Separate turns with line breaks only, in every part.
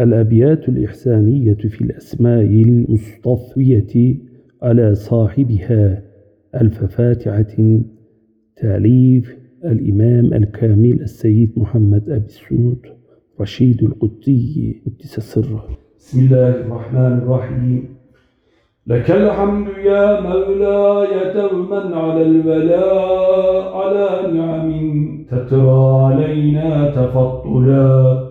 الأبيات الإحسانية في الأسماء المصطفية على صاحبها ألف فاتحة تأليف الإمام الكامل السيد محمد أبي السود رشيد القدسي قدس سره.
بسم الله الرحمن الرحيم. لك الحمد يا مولاي دوما على البلاء على نعم تترى علينا تفضلا.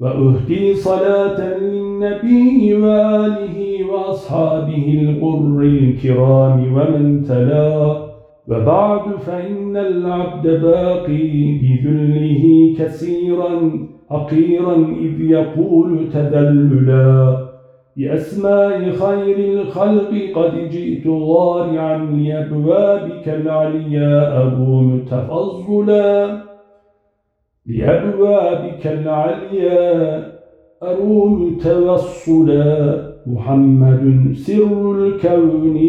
وأهدي صلاة للنبي وآله وأصحابه الغر الكرام ومن تلا. وبعد فإن العبد باقي بذله كثيرا حقيرا إذ يقول تذللا. بأسماء خير الخلق قد جئت ضارعا لأبوابك العليا أبو تفضلا لأبوابك العليا أروم توصلا. محمد سر الكون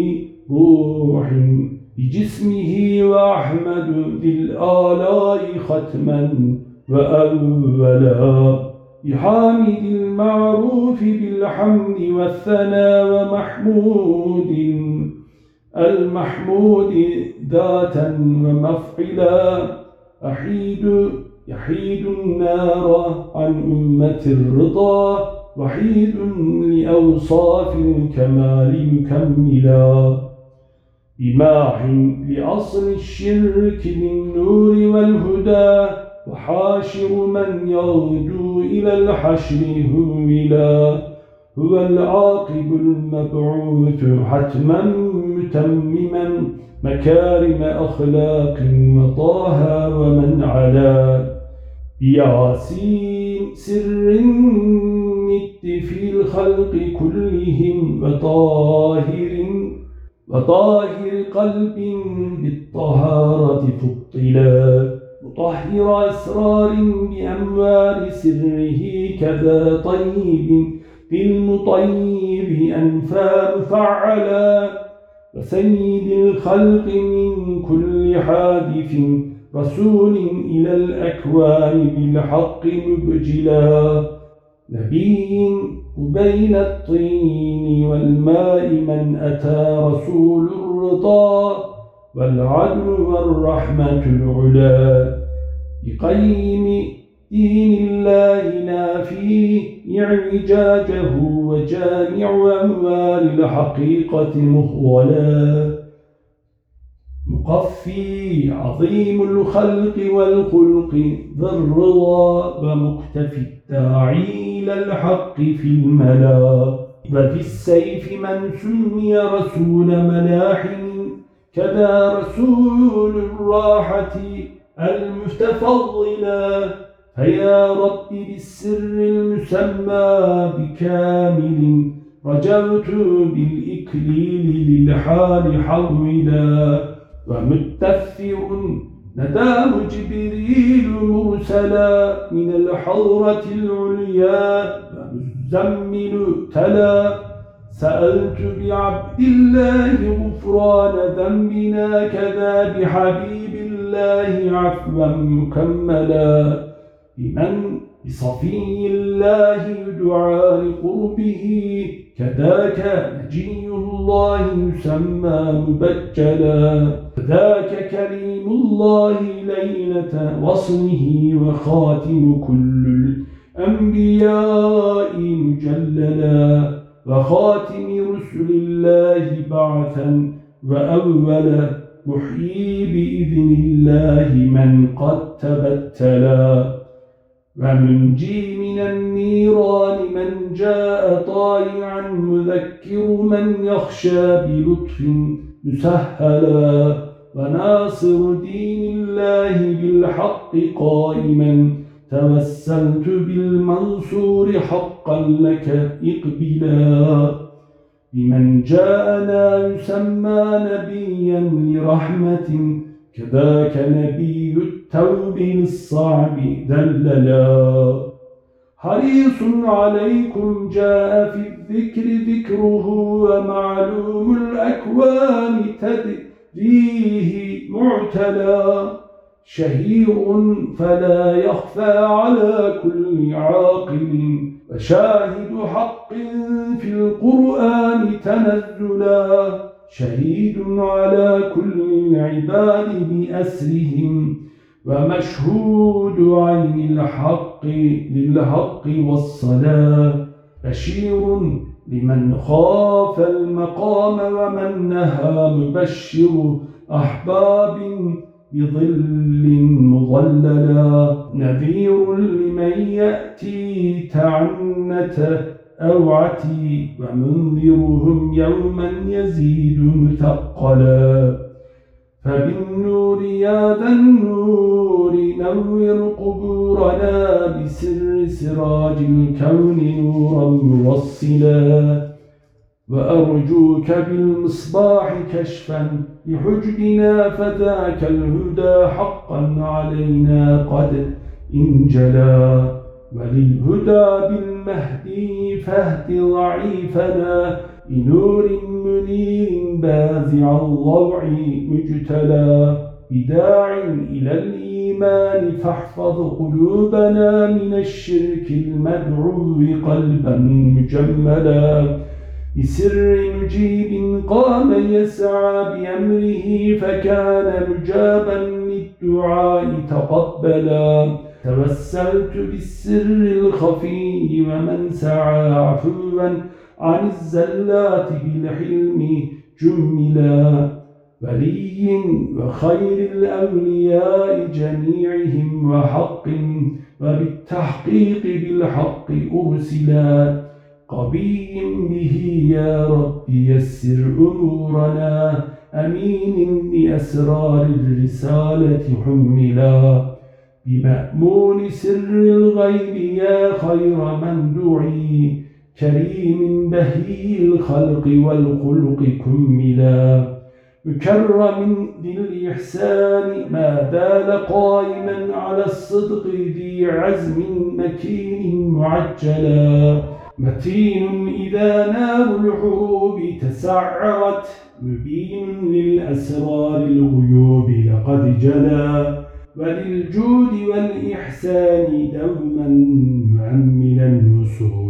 روح بجسمه وأحمد ذي الآلاء ختما. وأولا بحامد المعروف بالحمد والثنى ومحمود. المحمود ذاتا ومفعلا. أحيد يحيد النار عن أمة الرضا وحيد لأوصاف الكمال مكملا. بماح لأصل الشرك بالنور والهدى وحاشر من يرجو إلى الحشر هولا هو العاقب المبعوث حتما متمما مكارم أخلاق وطاها ومن علا. بياسين سر الند في الخلق كلهم وطاهر وطاهر قلب بالطهارة فطلا مطهر أسرار بأموال سره كذا طيب بالمطيب أنفى مفعلا وسيد الخلق من كل حادث. رسول إلى الأكوان بالحق مبجلا. نبي بين الطين والماء من أتى رسول الرضا والعدل والرحمة العلا. بقيم دين الله نافي اعوجاجه وجامع أموال الحقيقة مخولا. مقفي عظيم الخلق والخلق ذا الرضا ومختفي الداعي إلى الحق في الملا وفي السيف من سمي رسول ملاحم كذا رسول الراحة المتفضلا فيا رب بالسر المسمى بكامل رجوت بالإكليل للحال حولا ومتثر نداه جبريل مرسلا من الحضرة العليا ومزمل تلا. سألت بعبد الله غفران ذنبنا كذا بحبيب الله عفوا مكملا. بمن بصفي الله يدعى لقربه كذاك نجي الله يسمى مبجلا. ذاك كريم الله ليلة وصله وخاتم كل الأنبياء مجللا. وخاتم رسل الله بعثا وأول محيي بإذن الله من قد تبتلا. ومنجي من النيران من جاء طائعا مذكر من يخشى بلطف مسهلا وناصر دين الله بالحق قائما. توسلت بالمنصور حقا لك إقبلا. بمن جاءنا يسمى نبيا لرحمة كذاك نبي التوب للصعب دللا. حريص عليكم جاء في الذكر ذكره ومعلوم الأكوان تدريه معتلا شهير فلا يخفى على كل عاقل وشاهد حق في القرآن تنزلا شهيد على كل العباد بأسرهم ومشهود عين الحق للحق والصلاة بشير لمن خاف المقام ومن نهى مبشر أحباب بظل مظللا. نذير لمن يأتي تعنت أوعتي ومنذرهم يوما يزيد مثقلا. فبالنور يا ذا النور نور قبورنا بسر سراج الكون نورا موصلا. وأرجوك بالمصباح كشفا لحجبنا فذاك الهدى حقا علينا قد إنجلا. وللهدى بالمهدي فاهد ضعيفنا بنور منير بازع الضوع مجتلى بداع إلى الإيمان فاحفظ قلوبنا من الشرك المدعو قلبا مجملا بسر مجيب قام يسعى بأمره فكان مجابا للدعاء تقبلا توسلت بالسر الخفي ومن سعى عفوا عن الزلات بالحلم جملا ولي وخير الأولياء جميعهم وحق وبالتحقيق بالحق أرسلا قبي به يا رب يسر أمورنا أمين لأسرار الرسالة حملا. بمأمون سر الغيب يا خير من دعي كريم بهي الخلق والخلق كملا. مكرم ذي الإحسان ما دال قائما على الصدق ذي عزم مكين معجلا. متين إذا نار الحروب تسعرت مبين للأسرار الغيوب لقد جلا. وللجود والإحسان دوما معملا وصول إلى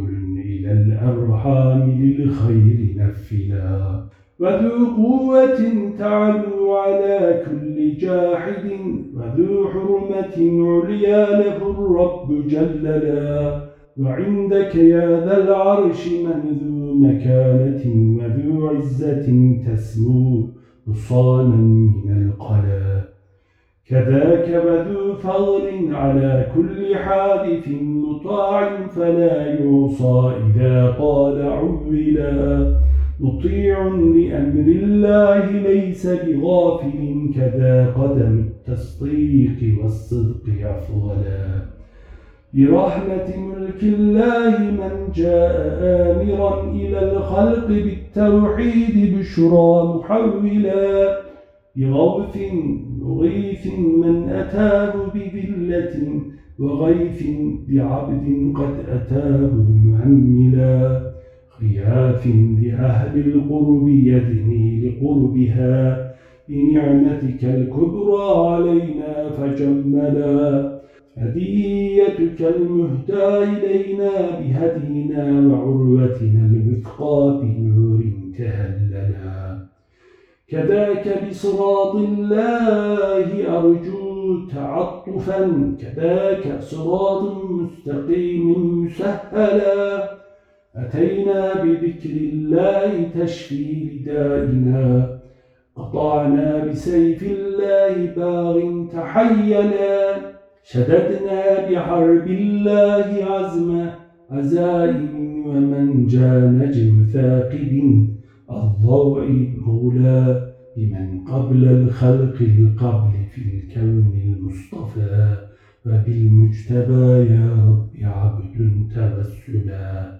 الأرحام للخير نفلا وذو قوة تعلو على كل جاحد وذو حرمة عليا له الرب جللا وعندك يا ذا العرش من ذو مكانة وذو عزة تسمو صانا من القلا كذاك وذو فضل على كل حادث مطاع فلا يوصى إذا قال عولا. مطيع لأمر الله ليس بغافل كذا قدم التصديق والصدق أفضلا. برحمة ملك الله من جاء آمرا إلى الخلق بالتوحيد بشرى محولا. بغوث مغيث من أتاه بذلة وغيث بعبد قد أتاه معملا. خياف لأهل القرب يدني لقربها بنعمتك الكبرى علينا فجملا. هديتك المهدى إلينا بهدينا وعروتنا المثقى بنور تهللا. كذاك بصراط الله أرجو تعطفا كذاك صراط مستقيم مسهلا أتينا بذكر الله تشفي ردائنا. قطعنا بسيف الله باغ تحيلا شددنا بحرب الله عزم عزائم ومن جانج ثاقب. الضوء مولى بمن قبل الخلق القبل في الكون المصطفى وبالمجتبى يا رب عبد توسلا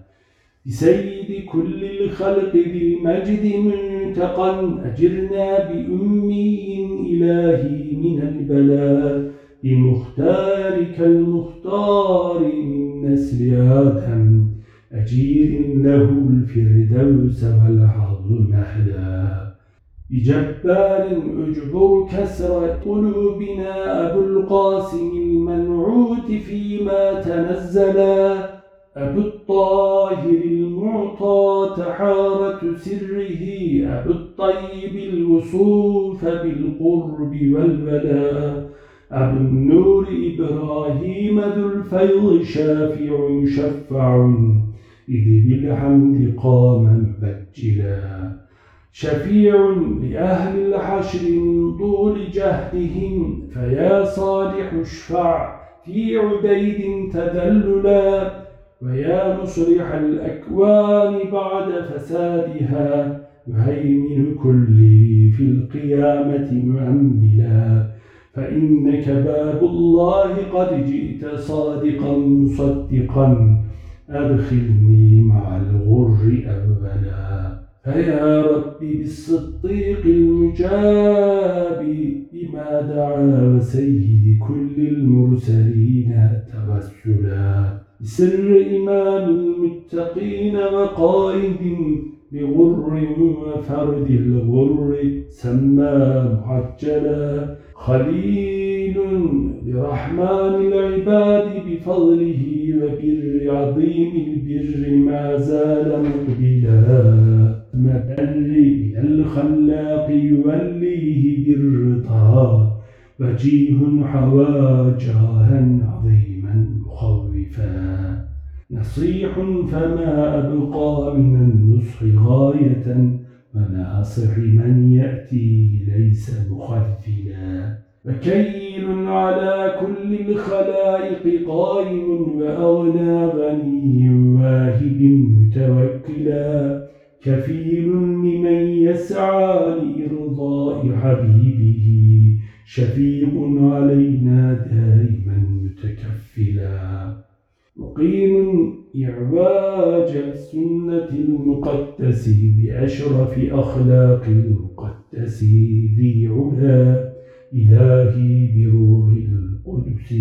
بسيد كل الخلق بالمجد منتقا أجرنا بأمي إلهي من البلاء بمختارك المختار من نسل آدم أجير له الفردوس والحظ مهدا بجبار أجبر كسر قلوبنا أبو القاسم المنعوت فيما تنزلا أبو الطاهر المعطى تحارة سره. أبو الطيب الوصوف بالقرب والبلاء أبو النور إبراهيم ذو الفيض شافع مشفع إذ بالحمد قام مبجلا شفيع لأهل الحشر من طول جهدهم فيا صالح اشفع في عبيد تذللا. ويا مصلح الأكوان بعد فسادها يهيمن كلي في القيامة مؤملا. فإنك باب الله قد جئت صادقا مصدقا. أدخلني مع الغر أولا فيا ربي بالصديق المجاب بما دعا وسيد كل المرسلين توسلا بسر إمام المتقين وقائد بغر وفرد الغر سمى معجلا. خليل لرحمن العباد بفضله وبر عظيم البر ما زال مقبلا مبر من الخلاق يوليه بالرضا. وجيه حوى جاها عظيما مخوفا. نصيح فما أبقى من النصح غاية وناصح من يأتي ليس مخذلا. وكيل على كل الخلائق قائم وأغنى غني واهب متوكلا. كفيل لمن يسعى لإرضاء حبيبه شفيق علينا دائما متكفلا. مقيم إعواج السنة المقدس بأشرف أخلاق المقدس ذي علا. إلهي بروح القدس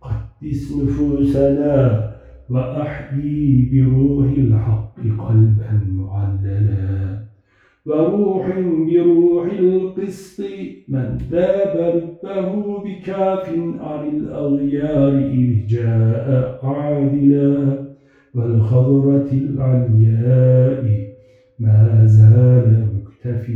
قدس نفوسنا وأحيي بروح الحق قلبا معللا. وروح بروح القسط من ذاب ربه بكاف عن الأغيار إذ جاء عادلا والخضرة العلياء ما زال مكتف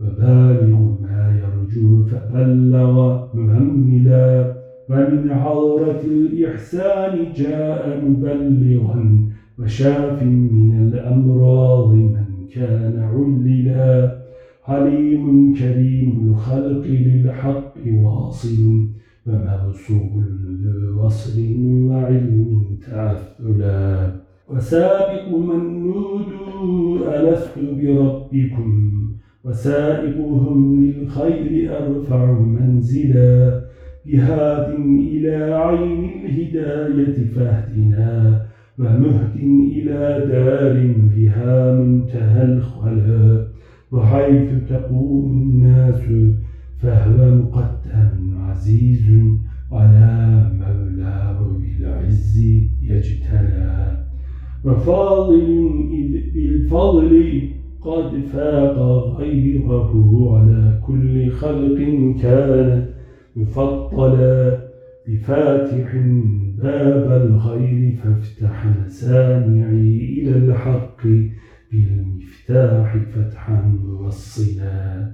وبالغ ما يرجو فبلغ مهملا ومن حضرة الإحسان جاء مبلغا وشاف من الأمراض من كان عللا. حليم كريم الخلق للحق واصل. وموصول ذو وصل وعلم تعثلا وسابق من نودوا ألست بربكم. وسائقهم للخير أرفع منزلا. بهاد إلى عين الهداية فاهدنا. ومهد إلى دار بها منتهى الخلا وحيث تقوم الناس فهو مقدم عزيز على مولاه بالعز يجتلى. وفاضل إذ بالفضل قد فاق غيره على كل خلق كان مفضلا. بفاتح باب الخير فافتح مسامعي إلى الحق بالمفتاح فتحا موصلا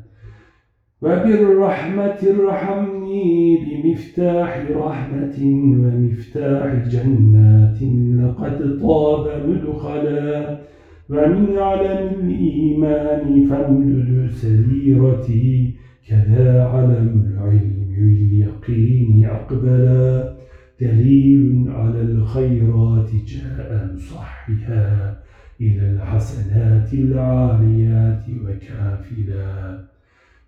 وبالرحمة ارحمني بمفتاح رحمة ومفتاح جنات لقد طاب مدخلا. ومن علم الإيمان فامدد سريرتي كذا علم العلم. واليقين أقبلا دليل على الخيرات جاء مصحها إلى الحسنات العاليات وكافلا.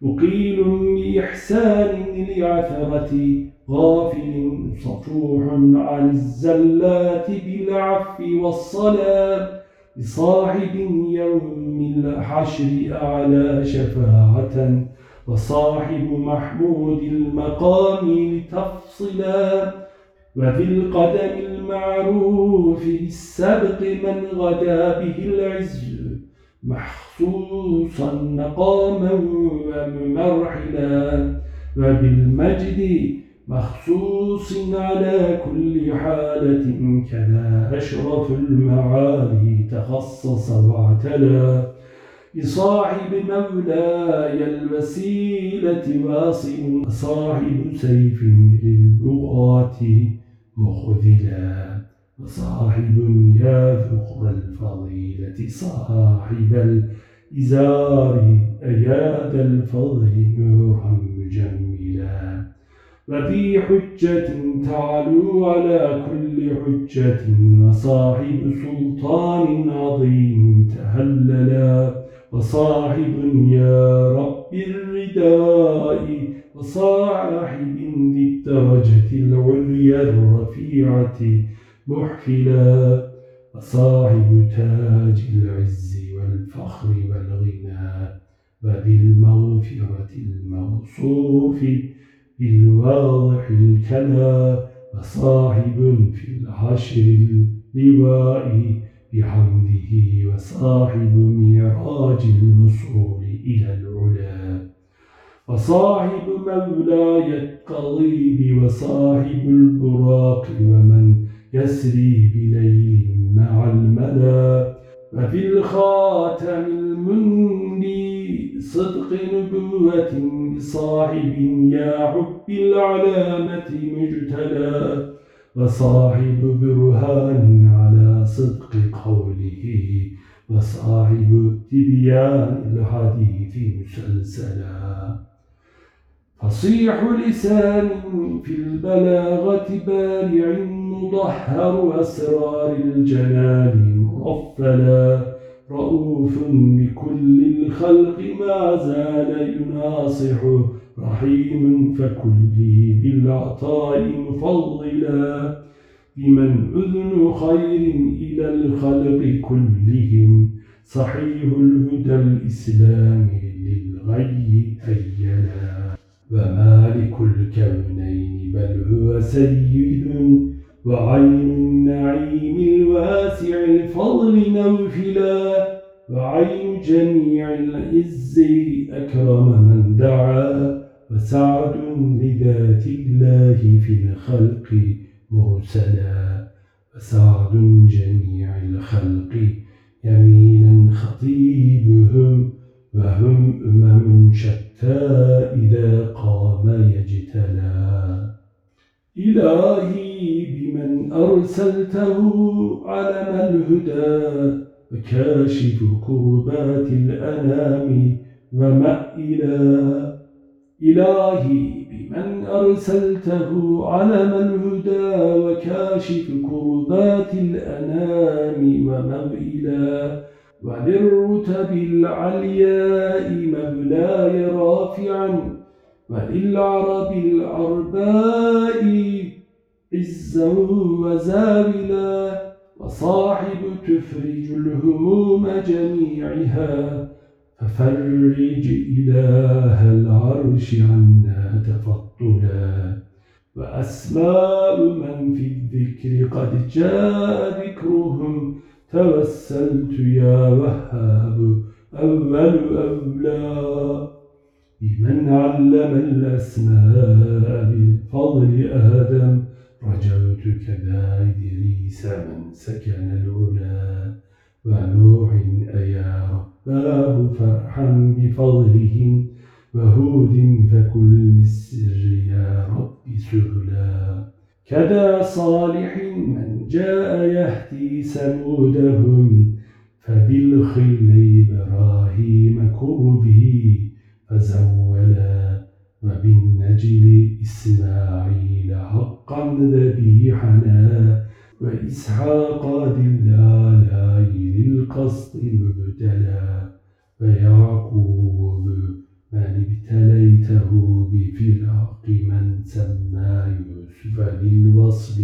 مقيل بإحسان لعثرة غافل صفوح عن الزلات بالعفو والصلاة لصاحب يوم الحشر أعلى شفاعة وصاحب محمود المقام لتفصلا وفي القدم المعروف بالسبق من غدا به العز محصوصا مقاما ومرحلا وبالمجد مخصوص على كل حالة كذا أشرف المعالي تخصص واعتلى. بصاحب مولاي الوسيلة واصل صاحب سيف للبغاة مخذلا وصاحب يا ذخر الفضيلة صاحب الإزار أياد الفضل نورا مجملا وفي حجة تعلو على كل حجة وصاحب سلطان عظيم تهللا وصاحب يا رب الرداء وصاحب ذي الدرجة العليا الرفيعة محفلا وصاحب تاج العز والفخر والغنى وبالمغفرة الموصوف بالواضح الكلا وصاحب في العشر اللواء بحمده وصاحب ميراج الوصول إلى العلا. وصاحب مولاي القضيب وصاحب البراق ومن يسري بليل مع الملا. وفي الخاتم المني صدق نبوة بصاحب يا حب العلامة مجتلى. وصاحب برهان على صدق قوله وصاحب تبيان الحديث مسلسلا. فصيح لسان في البلاغة بارع مضحر أسرار الجنان مرفلا رؤوف بكل الخلق ما زال يناصح رحيم فكلي بالعطاء مفضلا. بمن أذن خير إلى الخلق كلهم صحيح الهدى الإسلامي للغي هيلا ومالك الكونين بل هو سيد وعين النعيم الواسع الفضل نوفلا وعين جميع العز أكرم من دعا وسعد لذات الله في الخلق مرسلا وسعد جميع الخلق يمينا خطيبهم وهم أمم شتى إذا قام يجتلى. إلهي بمن أرسلته علم الهدى وكاشف كربات الأنام ومأئلا. إلهي بمن أرسلته علم الهدى وكاشف كربات الأنام وموئلا وللرتب العلياء مولاي رافعا وللعرب العرباء عزا وزاولا وصاحب تفرج الهموم جميعها ففرج إله العرش عنا تفضلا وأسماء من في الذكر قد جاء ذكرهم توسلت يا وهاب أول أولى بمن علم الأسماء بالفضل آدم رجوت كذا إدريس من سكن العلا. ونوح أيا رباه فرحا بفضلهم وهود فكل السر يا رب سهلا. كذا صالح من جاء يهدي سمودهم فبالخل إبراهيم كربه. فزولا وبالنجل إسماعيل حقا ذبيحنا وإسحاق دلالاي للقصد مبتلى ويعقوب من ابتليته بفراق من سمى يوسف للوصل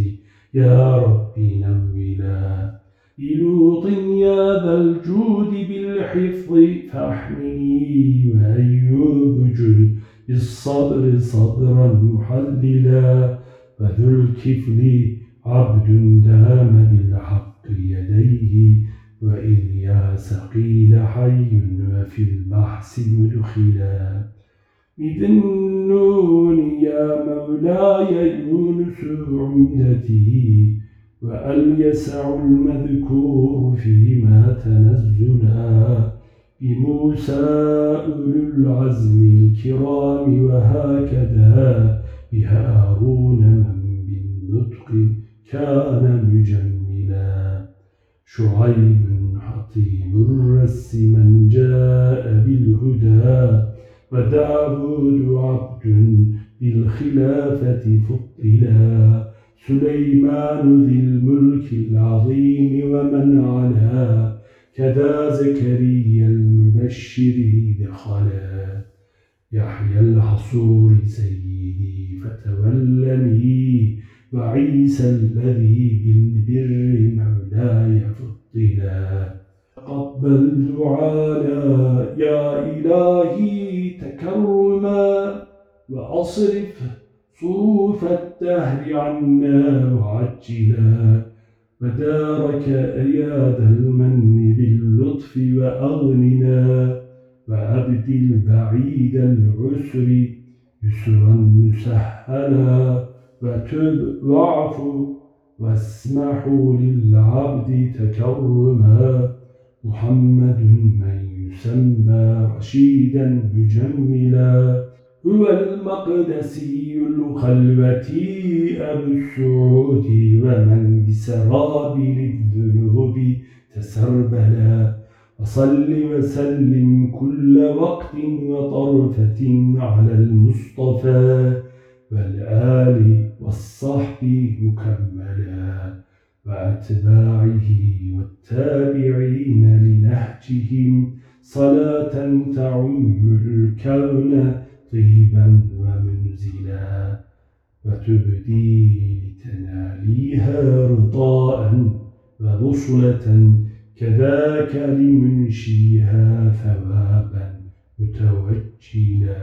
يا ربي نولا بلوط يا ذا الجود بالحفظ فاحمني وأيوب جل بالصبر صبرا محللا وذو الكفل عبد دام بالحق يديه وإلياس قيل حي وفي البحث مدخلا بذنون يا مولاي يونس عمدتي وأل يسع المذكور فيما تنزلا بموسى أولو العزم الكرام وهكذا بهارون من بالنطق كان مجملا شعيب حطيم الرس من جاء بالهدى وداود عبد بالخلافة فضلا سليمان ذي الملك العظيم ومن علا كذا زكريا المبشر دخلا يحيى الحصور سيدي فتولني وعيسى الذي بالبر مولاي فضلا. تقبل دعانا يا إلهي تكرما وأصرف صروف الدهر عنا وعجلا ودارك أياد المن باللطف وأغننا وأبدل بعيد العسر يسرا مسهلا وتب واعفو واسمحوا للعبد تكرما محمد من يسمى رشيدا مجملا هو المقدسي الخلوتي أبو السعود ومن بسرابل الذنوب تسربلا وصل وسلم كل وقت وطرفة على المصطفى والآل والصحب مكملا وأتباعه والتابعين لنهجهم. صلاة تعم الكون طيبا ومنزلا وتبدي لتناليها رضاء وبصلة كذاك لمنشيها ثوابا متوجلا.